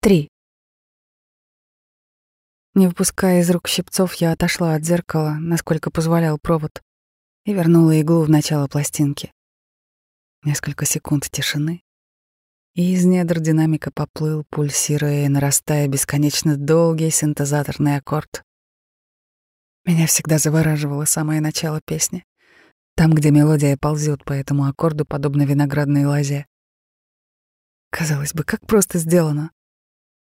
Три. Не выпуская из рук щипцов, я отошла от зеркала, насколько позволял провод, и вернула иглу в начало пластинки. Несколько секунд тишины, и из недр динамика поплыл, пульсируя и нарастая бесконечно долгий синтезаторный аккорд. Меня всегда завораживало самое начало песни, там, где мелодия ползет по этому аккорду, подобно виноградной лозе. Казалось бы, как просто сделано.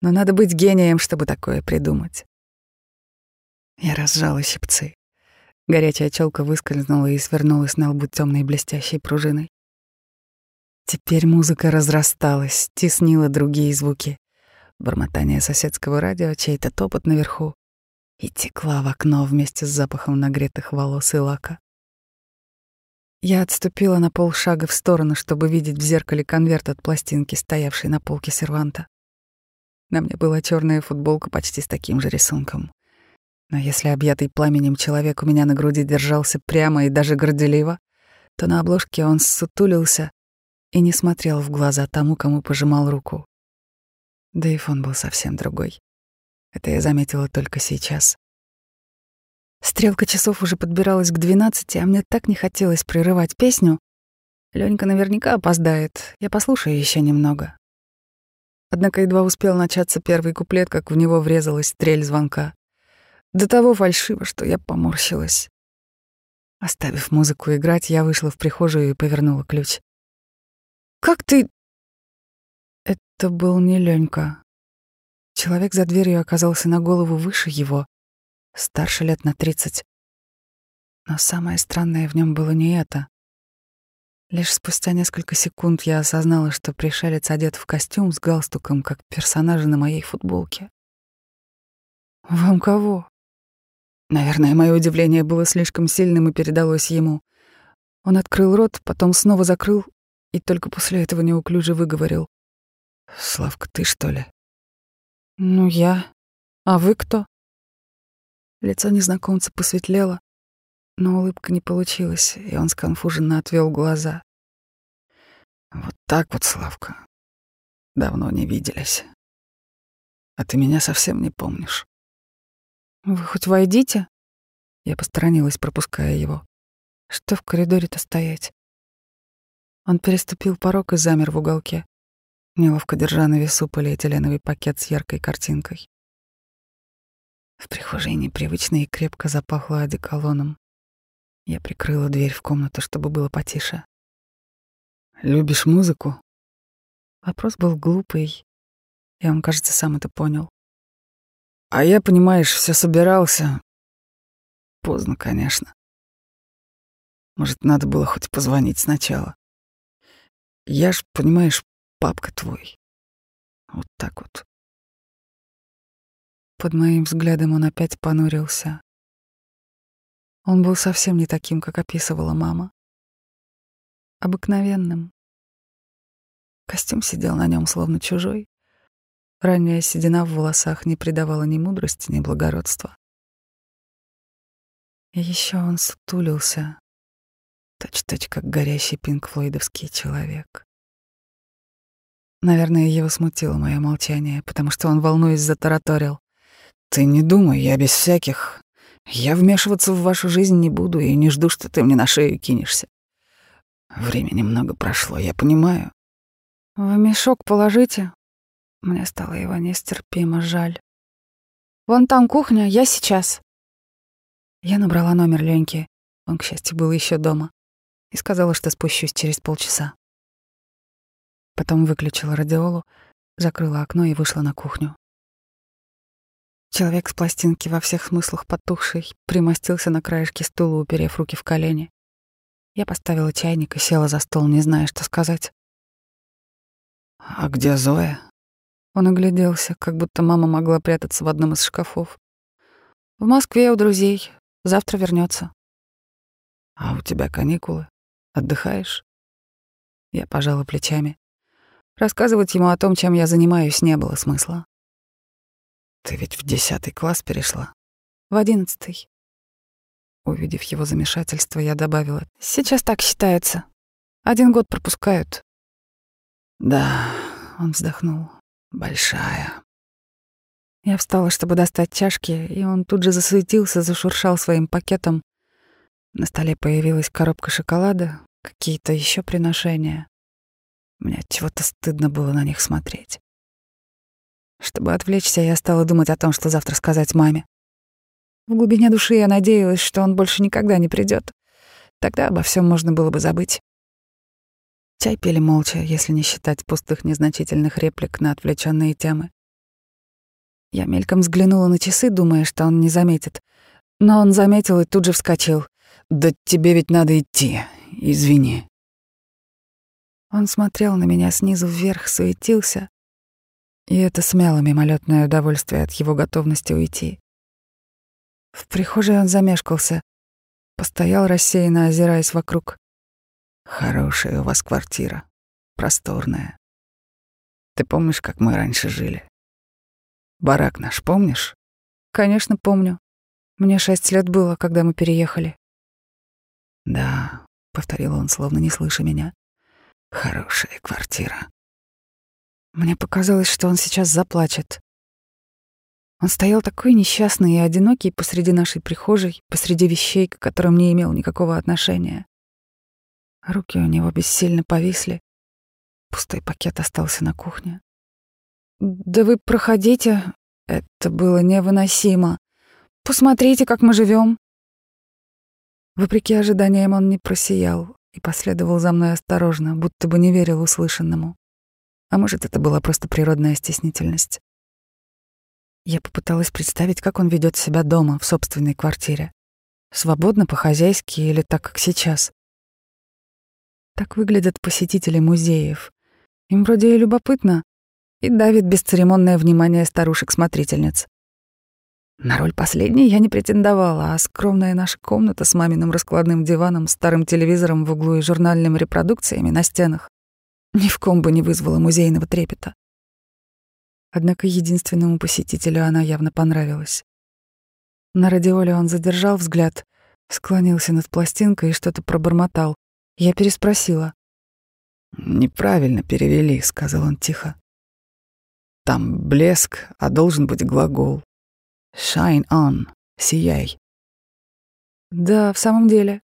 Но надо быть гением, чтобы такое придумать. Я разжала щипцы. Горячая челка выскользнула и свернулась на лбу темной блестящей пружиной. Теперь музыка разрасталась, теснила другие звуки. Бормотание соседского радио, чей-то топот наверху. И текла в окно вместе с запахом нагретых волос и лака. Я отступила на полшага в сторону, чтобы видеть в зеркале конверт от пластинки, стоявшей на полке серванта. На мне была черная футболка почти с таким же рисунком. Но если объятый пламенем человек у меня на груди держался прямо и даже горделиво, то на обложке он ссутулился и не смотрел в глаза тому, кому пожимал руку. Да и фон был совсем другой. Это я заметила только сейчас. Стрелка часов уже подбиралась к двенадцати, а мне так не хотелось прерывать песню. Ленька наверняка опоздает, я послушаю еще немного. Однако едва успел начаться первый куплет, как в него врезалась стрель звонка. До того фальшиво, что я поморщилась. Оставив музыку играть, я вышла в прихожую и повернула ключ. «Как ты...» Это был не Ленька. Человек за дверью оказался на голову выше его, старше лет на тридцать. Но самое странное в нем было не это. Лишь спустя несколько секунд я осознала, что пришелец одет в костюм с галстуком, как персонажи на моей футболке. «Вам кого?» Наверное, мое удивление было слишком сильным и передалось ему. Он открыл рот, потом снова закрыл и только после этого неуклюже выговорил. «Славка, ты что ли?» «Ну, я. А вы кто?» Лицо незнакомца посветлело, но улыбка не получилась, и он сконфуженно отвел глаза. «Вот так вот, Славка. Давно не виделись. А ты меня совсем не помнишь». «Вы хоть войдите?» Я посторонилась, пропуская его. «Что в коридоре-то стоять?» Он переступил порог и замер в уголке, неловко держа на весу полиэтиленовый пакет с яркой картинкой. В прихожей непривычно и крепко запахло одеколоном. Я прикрыла дверь в комнату, чтобы было потише. «Любишь музыку?» Вопрос был глупый, и он, кажется, сам это понял. «А я, понимаешь, все собирался. Поздно, конечно. Может, надо было хоть позвонить сначала. Я ж, понимаешь, папка твой. Вот так вот». Под моим взглядом он опять понурился. Он был совсем не таким, как описывала мама. Обыкновенным. Костюм сидел на нем словно чужой. Ранняя седина в волосах не придавала ни мудрости, ни благородства. И еще он сутулился, точь-точь как горящий пинк-флойдовский человек. Наверное, его смутило мое молчание, потому что он, волнуясь, затараторил. Ты не думай, я без всяких. Я вмешиваться в вашу жизнь не буду и не жду, что ты мне на шею кинешься. Времени много прошло, я понимаю. В мешок положите. Мне стало его нестерпимо жаль. Вон там кухня, я сейчас. Я набрала номер Леньки. Он, к счастью, был еще дома. И сказала, что спущусь через полчаса. Потом выключила радиолу, закрыла окно и вышла на кухню. Человек с пластинки во всех смыслах потухший примостился на краешке стула, уперев руки в колени. Я поставила чайник и села за стол, не зная, что сказать. «А где Зоя?» Он огляделся, как будто мама могла прятаться в одном из шкафов. «В Москве у друзей. Завтра вернется. «А у тебя каникулы? Отдыхаешь?» Я пожала плечами. Рассказывать ему о том, чем я занимаюсь, не было смысла. Ты ведь в десятый класс перешла? В одиннадцатый. Увидев его замешательство, я добавила. Сейчас так считается. Один год пропускают. Да, он вздохнул. Большая. Я встала, чтобы достать чашки, и он тут же засуетился, зашуршал своим пакетом. На столе появилась коробка шоколада, какие-то еще приношения. Мне чего-то стыдно было на них смотреть. Чтобы отвлечься, я стала думать о том, что завтра сказать маме. В глубине души я надеялась, что он больше никогда не придет. Тогда обо всем можно было бы забыть. Чай пили молча, если не считать пустых незначительных реплик на отвлеченные темы. Я мельком взглянула на часы, думая, что он не заметит. Но он заметил и тут же вскочил. «Да тебе ведь надо идти. Извини». Он смотрел на меня снизу вверх, суетился, и это смяло мимолетное удовольствие от его готовности уйти. В прихожей он замешкался, постоял рассеянно, озираясь вокруг. «Хорошая у вас квартира, просторная. Ты помнишь, как мы раньше жили? Барак наш помнишь?» «Конечно, помню. Мне шесть лет было, когда мы переехали». «Да», — повторил он, словно не слыша меня. «Хорошая квартира». Мне показалось, что он сейчас заплачет. Он стоял такой несчастный и одинокий посреди нашей прихожей, посреди вещей, к которым не имел никакого отношения. Руки у него бессильно повисли. Пустой пакет остался на кухне. «Да вы проходите. Это было невыносимо. Посмотрите, как мы живем. Вопреки ожиданиям он не просиял и последовал за мной осторожно, будто бы не верил услышанному. А может, это была просто природная стеснительность. Я попыталась представить, как он ведет себя дома, в собственной квартире. Свободно, по-хозяйски или так, как сейчас. Так выглядят посетители музеев. Им вроде и любопытно, и давит бесцеремонное внимание старушек-смотрительниц. На роль последней я не претендовала, а скромная наша комната с маминым раскладным диваном, старым телевизором в углу и журнальными репродукциями на стенах ни в ком бы не вызвала музейного трепета. Однако единственному посетителю она явно понравилась. На радиоле он задержал взгляд, склонился над пластинкой и что-то пробормотал. Я переспросила. «Неправильно перевели», — сказал он тихо. «Там блеск, а должен быть глагол. Shine on, сияй». «Да, в самом деле»,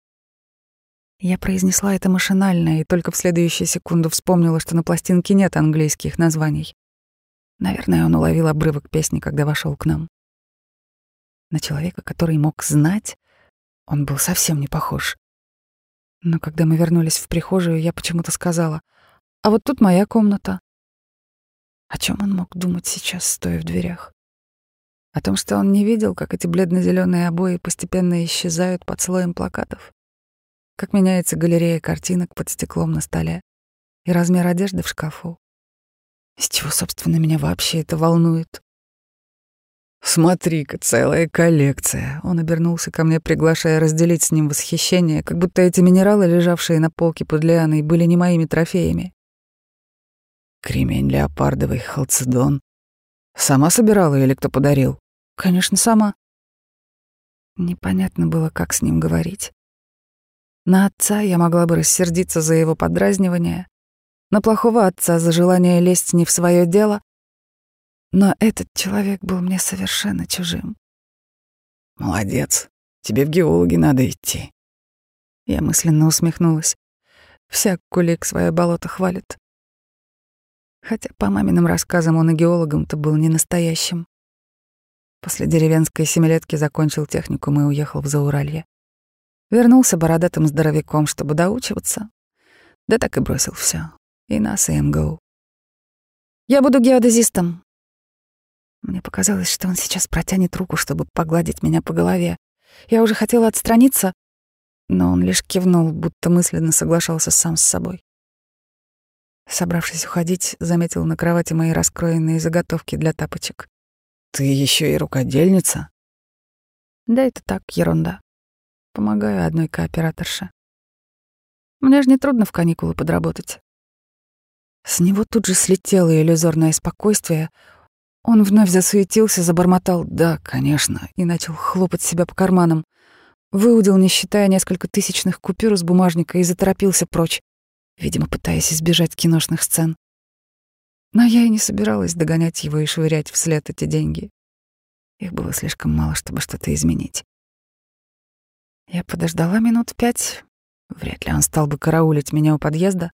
я произнесла это машинально и только в следующую секунду вспомнила, что на пластинке нет английских названий. Наверное, он уловил обрывок песни, когда вошел к нам. На человека, который мог знать, он был совсем не похож. Но когда мы вернулись в прихожую, я почему-то сказала, «А вот тут моя комната». О чем он мог думать сейчас, стоя в дверях? О том, что он не видел, как эти бледно-зеленые обои постепенно исчезают под слоем плакатов? как меняется галерея картинок под стеклом на столе и размер одежды в шкафу. Из чего, собственно, меня вообще это волнует? «Смотри-ка, целая коллекция!» Он обернулся ко мне, приглашая разделить с ним восхищение, как будто эти минералы, лежавшие на полке под лианой, были не моими трофеями. Кремень леопардовый, халцедон. Сама собирала или кто подарил? Конечно, сама. Непонятно было, как с ним говорить. На отца я могла бы рассердиться за его подразнивание, на плохого отца за желание лезть не в свое дело, но этот человек был мне совершенно чужим. «Молодец, тебе в геологи надо идти». Я мысленно усмехнулась. Всяк кулик свое болото хвалит. Хотя по маминым рассказам он и геологом-то был не настоящим. После деревенской семилетки закончил техникум и уехал в Зауралье. Вернулся бородатым здоровяком, чтобы доучиваться. Да так и бросил все. И нас, и МГУ. Я буду геодезистом. Мне показалось, что он сейчас протянет руку, чтобы погладить меня по голове. Я уже хотела отстраниться, но он лишь кивнул, будто мысленно соглашался сам с собой. Собравшись уходить, заметил на кровати мои раскроенные заготовки для тапочек. «Ты еще и рукодельница?» «Да это так, ерунда. Помогаю одной кооператорше. Мне же не трудно в каникулы подработать. С него тут же слетело иллюзорное спокойствие. Он вновь засуетился, забормотал «да, конечно» и начал хлопать себя по карманам. Выудил, не считая несколько тысячных купюр из бумажника и заторопился прочь, видимо, пытаясь избежать киношных сцен. Но я и не собиралась догонять его и швырять вслед эти деньги. Их было слишком мало, чтобы что-то изменить. Я подождала минут пять, вряд ли он стал бы караулить меня у подъезда,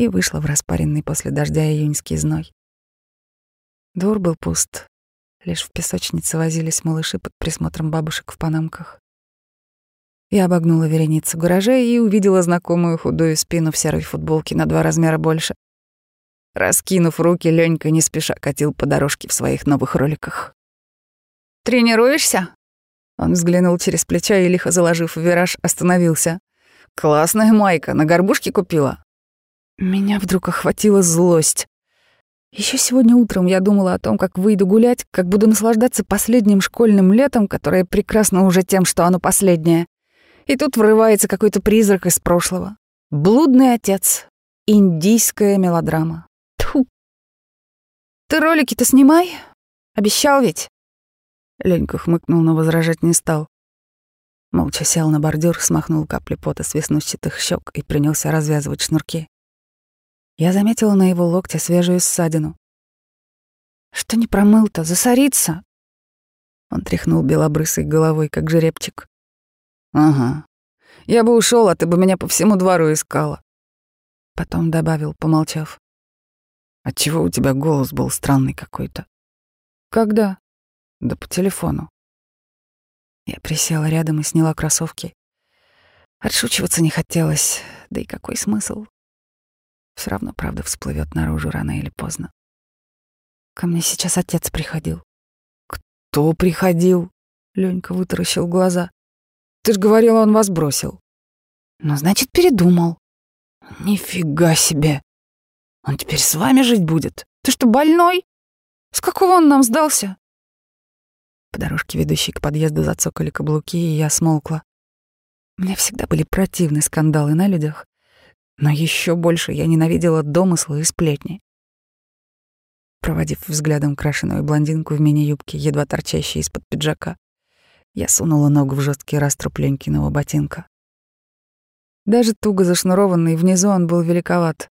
и вышла в распаренный после дождя июньский зной. Двор был пуст, лишь в песочнице возились малыши под присмотром бабушек в панамках. Я обогнула вереницу гаражей и увидела знакомую худую спину в серой футболке на два размера больше. Раскинув руки, Лёнька не спеша катил по дорожке в своих новых роликах. «Тренируешься?» Он взглянул через плечо и, лихо заложив вираж, остановился. «Классная майка, на горбушке купила?» Меня вдруг охватила злость. Еще сегодня утром я думала о том, как выйду гулять, как буду наслаждаться последним школьным летом, которое прекрасно уже тем, что оно последнее. И тут врывается какой-то призрак из прошлого. Блудный отец. Индийская мелодрама. Тьфу. Ты ролики-то снимай. Обещал ведь? Ленька хмыкнул, но возражать не стал. Молча сел на бордюр, смахнул капли пота с веснущатых щек и принялся развязывать шнурки. Я заметила на его локте свежую ссадину. «Что не промыл-то? Засорится!» Он тряхнул белобрысой головой, как жеребчик. Ага. Я бы ушел, а ты бы меня по всему двору искала. Потом добавил, помолчав. Отчего у тебя голос был странный какой-то? Когда? Да по телефону. Я присела рядом и сняла кроссовки. Отшучиваться не хотелось, да и какой смысл? Все равно правда всплывет наружу рано или поздно. Ко мне сейчас отец приходил. Кто приходил? Ленька вытаращил глаза. Ты ж говорила, он вас бросил. Ну, значит, передумал. Нифига себе. Он теперь с вами жить будет. Ты что, больной? С какого он нам сдался? По дорожке, ведущей к подъезду, зацокали каблуки, и я смолкла. Мне всегда были противны скандалы на людях, но еще больше я ненавидела домыслы и сплетни. Проводив взглядом крашеную блондинку в мини-юбке, едва торчащей из-под пиджака, я сунула ногу в жесткий раструб Ленькиного ботинка. Даже туго зашнурованный внизу он был великоват,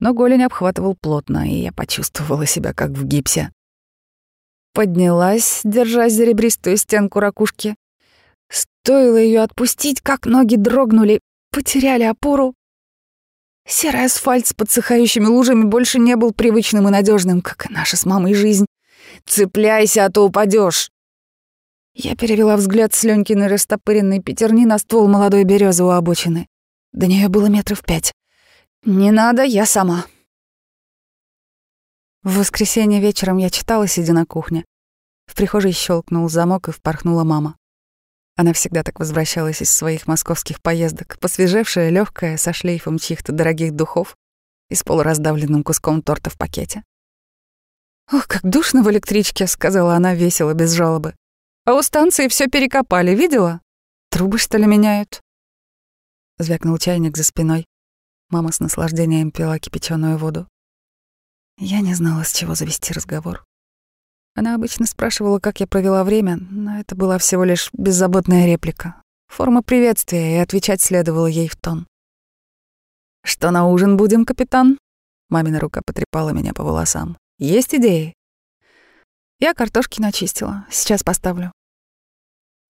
но голень обхватывал плотно, и я почувствовала себя как в гипсе. Поднялась, держась за ребристую стенку ракушки. Стоило ее отпустить, как ноги дрогнули, потеряли опору. Серый асфальт с подсыхающими лужами больше не был привычным и надежным, как и наша с мамой жизнь. «Цепляйся, а то упадешь. Я перевела взгляд с Ленькиной растопыренной пятерни на ствол молодой березы у обочины. До нее было метров пять. «Не надо, я сама». В воскресенье вечером я читала, сидя на кухне. В прихожей щелкнул замок и впорхнула мама. Она всегда так возвращалась из своих московских поездок, посвежевшая, легкая, со шлейфом чьих-то дорогих духов и с полураздавленным куском торта в пакете. «Ох, как душно в электричке», — сказала она весело, без жалобы. А у станции все перекопали, видела? Трубы, что ли, меняют?» Звякнул чайник за спиной. Мама с наслаждением пила кипяченую воду. Я не знала, с чего завести разговор. Она обычно спрашивала, как я провела время, но это была всего лишь беззаботная реплика. Форма приветствия, и отвечать следовало ей в тон. «Что на ужин будем, капитан?» Мамина рука потрепала меня по волосам. «Есть идеи?» Я картошки начистила. Сейчас поставлю.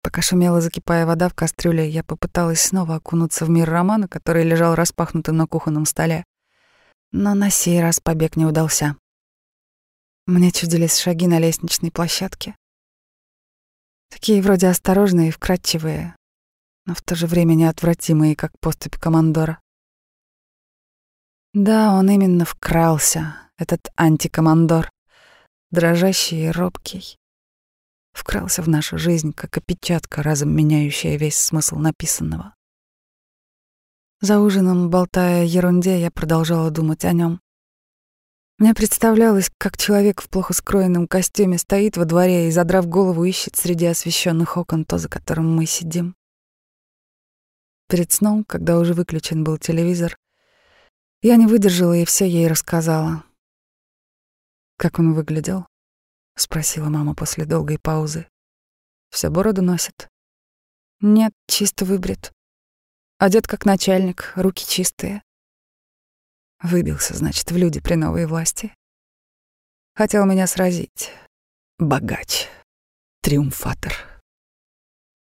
Пока шумела, закипая вода в кастрюле, я попыталась снова окунуться в мир романа, который лежал распахнутым на кухонном столе. Но на сей раз побег не удался. Мне чудились шаги на лестничной площадке. Такие вроде осторожные и вкрадчивые, но в то же время неотвратимые, как поступь командора. Да, он именно вкрался, этот антикомандор, дрожащий и робкий вкрался в нашу жизнь, как опечатка, разом меняющая весь смысл написанного. За ужином, болтая ерунде, я продолжала думать о нем. Мне представлялось, как человек в плохо скроенном костюме стоит во дворе и, задрав голову, ищет среди освещенных окон то, за которым мы сидим. Перед сном, когда уже выключен был телевизор, я не выдержала и все ей рассказала. Как он выглядел, — спросила мама после долгой паузы. Все бороду носит?» «Нет, чисто выбрит. Одет как начальник, руки чистые». Выбился, значит, в люди при новой власти. Хотел меня сразить. Богач. Триумфатор.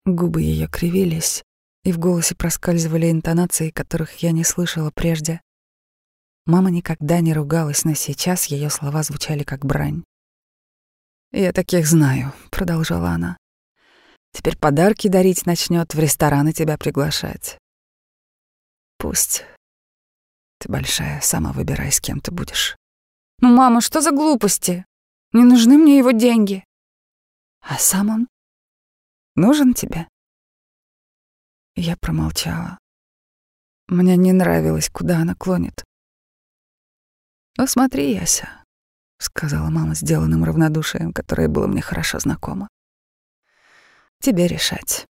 Губы ее кривились, и в голосе проскальзывали интонации, которых я не слышала прежде. Мама никогда не ругалась, но сейчас ее слова звучали как брань. «Я таких знаю», — продолжала она. «Теперь подарки дарить начнет, в рестораны тебя приглашать. Пусть. Ты большая, сама выбирай, с кем ты будешь». «Ну, мама, что за глупости? Не нужны мне его деньги». «А сам он нужен тебе?» Я промолчала. Мне не нравилось, куда она клонит. «Ну смотри, Яся», — сказала мама сделанным равнодушием, которое было мне хорошо знакомо. «Тебе решать.